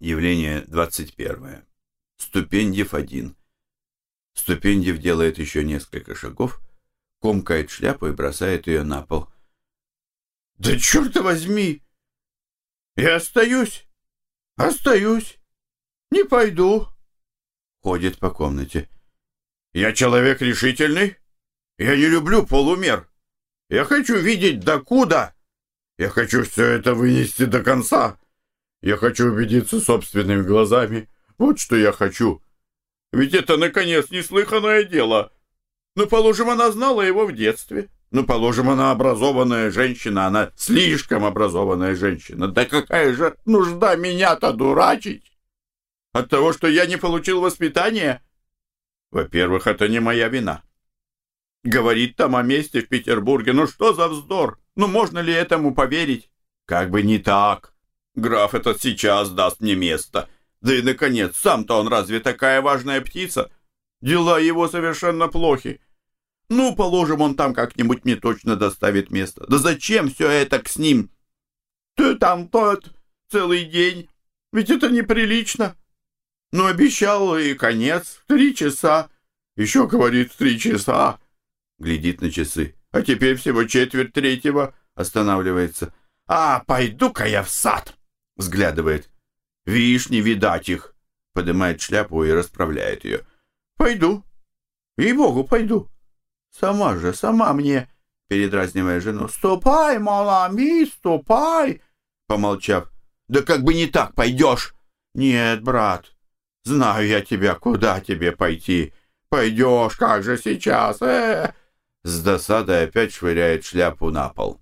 Явление 21. Ступеньев один. Ступеньев делает еще несколько шагов, комкает шляпу и бросает ее на пол. «Да черт возьми! Я остаюсь! Остаюсь! Не пойду!» Ходит по комнате. «Я человек решительный. Я не люблю полумер. Я хочу видеть докуда. Я хочу все это вынести до конца. Я хочу убедиться собственными глазами. Вот что я хочу. Ведь это, наконец, неслыханное дело. Ну, положим, она знала его в детстве. Ну, положим, она образованная женщина. Она слишком образованная женщина. Да какая же нужда меня-то дурачить? От того, что я не получил воспитания? Во-первых, это не моя вина. Говорит там о месте в Петербурге. Ну, что за вздор? Ну, можно ли этому поверить? Как бы не так. Граф этот сейчас даст мне место. Да и, наконец, сам-то он разве такая важная птица? Дела его совершенно плохи. Ну, положим, он там как-нибудь мне точно доставит место. Да зачем все это к с ним? Ты там тот целый день. Ведь это неприлично. Ну, обещал и конец. Три часа. Еще, говорит, три часа. Глядит на часы. А теперь всего четверть третьего. Останавливается. А, пойду-ка я в сад взглядывает. «Вишь, не видать их!» Поднимает шляпу и расправляет ее. «Пойду. Ей-богу, пойду. Сама же, сама мне...» Передразнивая жену. «Ступай, малами, ступай!» Помолчав. «Да как бы не так пойдешь!» «Нет, брат, знаю я тебя, куда тебе пойти. Пойдешь, как же сейчас, э!» С досадой опять швыряет шляпу на пол.